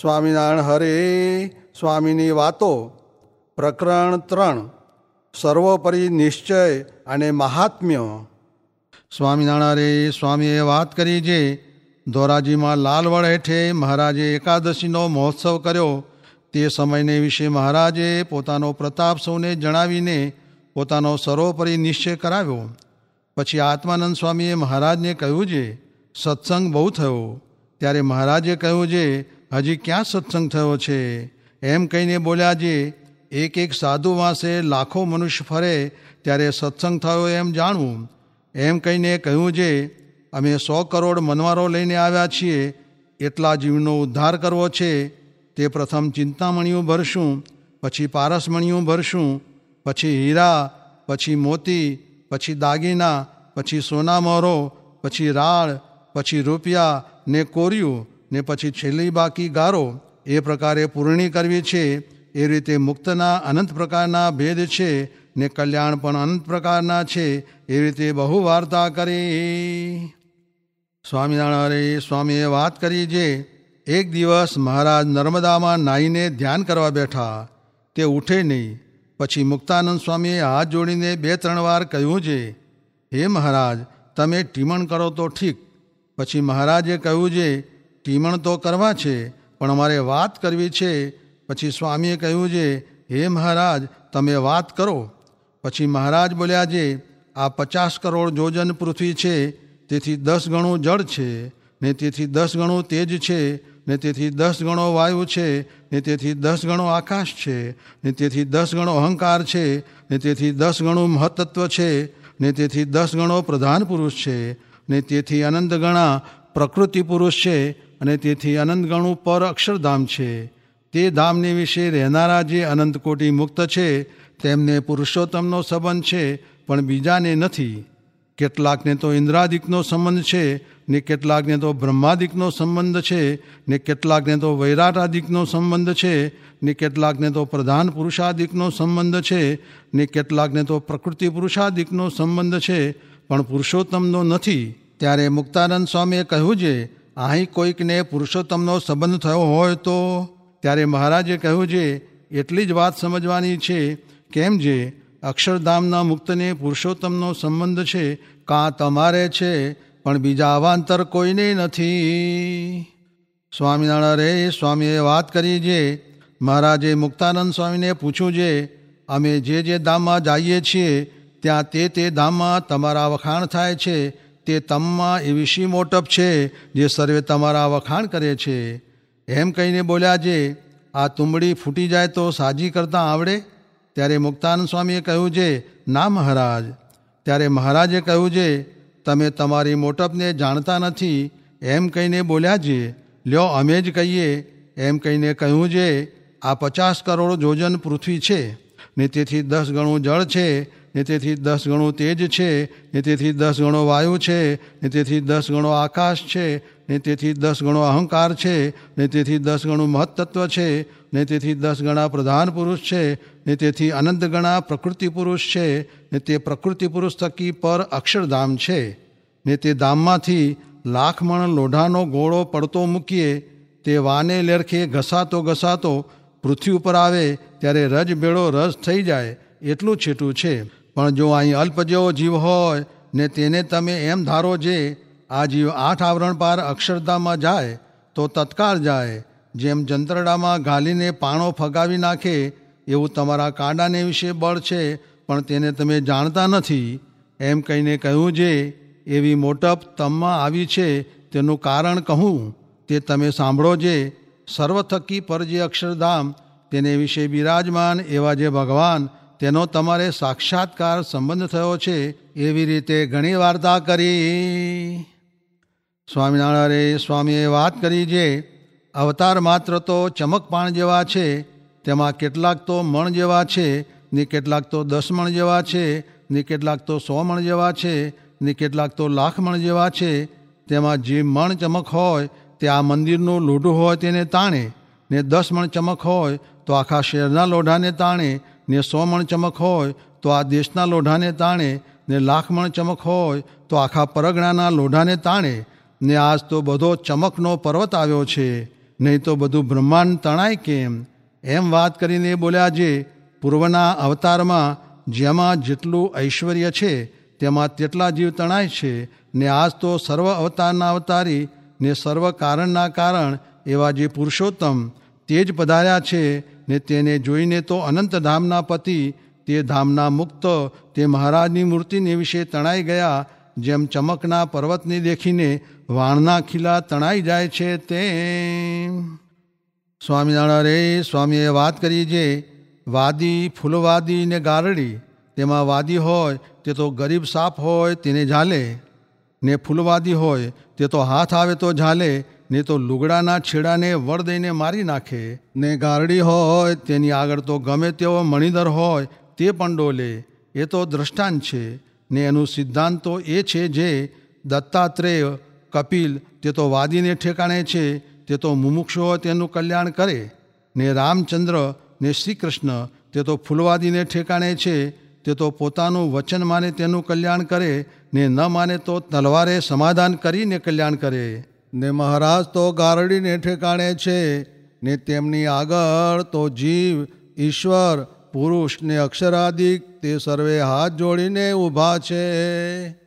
સ્વામિનારાયણ હરે, સ્વામીની વાતો, પ્રકરણ ત્રણ, સર્વોપરી નિશ્ચય અને મહાત્મ્ય. સ્વામિનારાયણ સ્વામીએ વાત કરી જે ધોરાજીમાં લાલવડ હેઠે મહારાજે એકાદશીનો મહોત્સવ કર્યો. તે સમયને વિશે મહારાજે પોતાનો પ્રતાપ સૌને જણાવીને પોતાનો સર્વોપરી નિશ્ચય કરાવ્યો. પછી આત્માનંદ સ્વામીએ મહારાજને કહ્યું છે સત્સંગ બહુ થયો. ત્યારે મહારાજે કહ્યું છે હજી ક્યાં સત્સંગ થયો છે? એમ કહીને બોલ્યા જે એક એક સાધુ વાંસે લાખો મનુષ્ય ફરે ત્યારે સત્સંગ થયો એમ જાણવું. એમ કહીને કહ્યું, જે અમે સો કરોડ મનવારો લઈને આવ્યા છીએ, એટલા જીવનો ઉદ્ધાર કરવો છે. તે પ્રથમ ચિંતામણીઓ ભરશું, પછી પારસમણીઓ ભરશું, પછી હીરા, પછી મોતી, પછી દાગીના, પછી સોનામોરો પછી રાળ, પછી રૂપિયા ને કોર્યું. ને પછી છેલ્લી બાકી ગારો એ પ્રકારે પૂર્ણી કરવી છે, એ રીતે મુક્તના અનંત પ્રકારના ભેદ છે ને કલ્યાણ પણ અનંત પ્રકારના છે, એ રીતે બહુ વાર્તા કરી. સ્વામિનારાયણ સ્વામીએ વાત કરી જે એક દિવસ મહારાજ નર્મદામાં નાહીને ધ્યાન કરવા બેઠા, તે ઉઠે નહીં. પછી મુક્તાનંદ સ્વામીએ હાથ જોડીને બે ત્રણ વાર કહ્યું છે હે મહારાજ, તમે ટીમણ કરો તો ઠીક. પછી મહારાજે કહ્યું છે ટીમણ તો કરવા છે, પણ અમારે વાત કરવી છે. પછી સ્વામીએ કહ્યું છે, હે મહારાજ, તમે વાત કરો. પછી મહારાજ બોલ્યા છે, આ પચાસ કરોડ જોજન પૃથ્વી છે, તેથી દસ ગણું જળ છે, ને તેથી દસ ગણું તેજ છે, ને તેથી દસ ગણો વાયુ છે, ને તેથી દસ ગણો આકાશ છે, ને તેથી દસ ગણો અહંકાર છે, ને તેથી દસ ગણું મહત્ત્વ છે, ને તેથી દસ ગણો પ્રધાન પુરુષ છે, ને તેથી અનંત ગણા પ્રકૃતિ પુરુષ છે અને તેથી અનંતગણ ઉપર પર અક્ષરધામ છે. તે ધામની વિશે રહેનારા જે અનંત કોટી મુક્ત છે, તેમને પુરુષોત્તમનો સંબંધ છે, પણ બીજાને નથી. કેટલાકને તો ઇન્દ્રાદિકનો સંબંધ છે, ને કેટલાકને તો બ્રહ્માદિકનો સંબંધ છે, ને કેટલાકને તો વૈરાટાદિકનો સંબંધ છે, ને કેટલાકને તો પ્રધાન પુરુષાદિકનો સંબંધ છે, ને કેટલાકને તો પ્રકૃતિ પુરુષાદિકનો સંબંધ છે, પણ પુરુષોત્તમનો નથી. ત્યારે મુક્તાનંદ સ્વામીએ કહ્યું છે અહીં કોઈકને પુરુષોત્તમનો સંબંધ થયો હોય તો ત્યારે મહારાજે કહ્યું છે, એટલી જ વાત સમજવાની છે, કેમ જે અક્ષરધામના મુક્તને પુરુષોત્તમનો સંબંધ છે, કાં તમારે છે, પણ બીજા અવાંતર કોઈને નથી. સ્વામિનારાયણ રે, સ્વામીએ વાત કરી છે મહારાજે મુક્તાનંદ સ્વામીને પૂછ્યું છે અમે જે જે ધામમાં જઈએ છીએ, ત્યાં તે તે ધામમાં તમારા વખાણ થાય છે તે તમમાં એવી શી મોટપ છે, જે સર્વે તમારા વખાણ કરે છે. એમ કહીને બોલ્યા જે આ તુંબડી ફૂટી જાય તો સાજી કરતાં આવડે? ત્યારે મુક્તાનંદ સ્વામીએ કહ્યું છે ના મહારાજ. ત્યારે મહારાજે કહ્યું છે તમે તમારી મોટપને જાણતા નથી. એમ કહીને બોલ્યા છે લ્યો અમે જ કહીએ. એમ કહીને કહ્યું છે આ પચાસ કરોડ જોજન પૃથ્વી છે ને તેથી દસ ગણું જળ છે ને તેથી દસ ગણું તેજ છે, ને તેથી દસ ગણો વાયુ છે, ને તેથી દસ ગણો આકાશ છે, ને તેથી દસ ગણો અહંકાર છે, ને તેથી દસ ગણું મહત્તત્વ છે, ને તેથી દસ ગણા પ્રધાન પુરુષ છે, ને તેથી અનંત ગણા પ્રકૃતિ પુરુષ છે, ને તે પ્રકૃતિ પુરુષ થકી પર અક્ષરધામ છે. ને તે ધામમાંથી લાખ મણ લોઢાનો ગોળો પડતો મૂકીએ, તે વાને લેરખે ઘસાતો ઘસાતો પૃથ્વી ઉપર આવે, ત્યારે રજ ભેળો રસ થઈ જાય, એટલું છેટું છે. પણ જો અહીં અલ્પ જેવો જીવ હોય, ને તેને તમે એમ ધારો જે, આ જીવ આઠ આવરણ પાર અક્ષરધામમાં જાય, તો તત્કાળ જાય, જેમ જંત્રડામાં ઘાલીને પાણો ફગાવી નાખે, એવું તમારા કાંડાને વિશે બળ છે, પણ તેને તમે જાણતા નથી. એમ કહીને કહ્યું જે, એવી મોટપ તમમાં આવી છે, તેનું કારણ કહું, તે તમે સાંભળો જે, સર્વથકી પર જે અક્ષરધામ, તેને વિશે બિરાજમાન એવા જે ભગવાન તેનો તમારે સાક્ષાત્કાર સંબંધ થયો છે, એવી રીતે ઘણી વાર્તા કરી. સ્વામિનારાયણ સ્વામીએ વાત કરી છે અવતાર માત્ર તો ચમકપાણ જેવા છે, તેમાં કેટલાક તો મણ જેવા છે, ને કેટલાક તો દસ મણ જેવા છે, ને કેટલાક તો સો મણ જેવા છે, ને કેટલાક તો લાખ મણ જેવા છે, તેમાં જે મણ ચમક હોય તે આ મંદિરનું લોઢું હોય તેને તાણે, ને દસ મણ ચમક હોય તો આખા શહેરના લોઢાને તાણે ને સો મણ ચમક હોય તો આ દેશના લોઢાને તાણે, ને લાખ મણ ચમક હોય તો આખા પરગણાના લોઢાને તાણે, ને આજ તો બધો ચમકનો પર્વત આવ્યો છે. નહીં તો બધું બ્રહ્માંડ તણાય કેમ? એમ વાત કરીને બોલ્યા જે પૂર્વના અવતારમાં જેમાં જેટલું ઐશ્વર્ય છે, તેમાં તેટલા જીવ તણાય છે, ને આજ તો સર્વ અવતારના અવતારી, ને સર્વ કારણના કારણ એવા જે પુરુષોત્તમ તે જ પધાર્યા છે ને તેને જોઈને તો અનંતધામના પતિ તે ધામના મુક્ત તે મહારાજની મૂર્તિને વિશે તણાઈ ગયા, જેમ ચમકના પર્વતને દેખીને વાણના ખીલા તણાઈ જાય છે તેમ. સ્વામિનારાયણ રે, સ્વામીએ વાત કરી જે વાદી, ફૂલવાદી ને ગારડી, તેમાં વાદી હોય તે તો ગરીબ સાપ હોય તેને ઝાલે, ને ફૂલવાદી હોય તે તો હાથ આવે તો ઝાલે ને તો લુગડાના છેડાને વળ દઈને મારી નાખે. ને ગારડી હોય, તેની આગળ તો ગમે તેવો મણિધર હોય, તે પણ ડોલે. એ તો દ્રષ્ટાંત છે. ને એનું સિદ્ધાંત તો એ છે જે દત્તાત્રેય, કપિલ, તે તો વાદીને ઠેકાણે છે, તે તો મુમુક્ષુઓ તેનું કલ્યાણ કરે. ને રામચંદ્ર, ને શ્રી કૃષ્ણ તે તો ફૂલવાદીને ઠેકાણે છે, તે તો પોતાનું વચન માને તેનું કલ્યાણ કરે, ને ન માને તો તલવારે સમાધાન કરીને કલ્યાણ કરે. ને મહારાજ તો ગારડીને ઠેકાણે છે, ને તેમની આગળ તો જીવ, ઈશ્વર, પુરુષ ને અક્ષરાદિક તે સર્વે હાથ જોડીને ઊભા છે.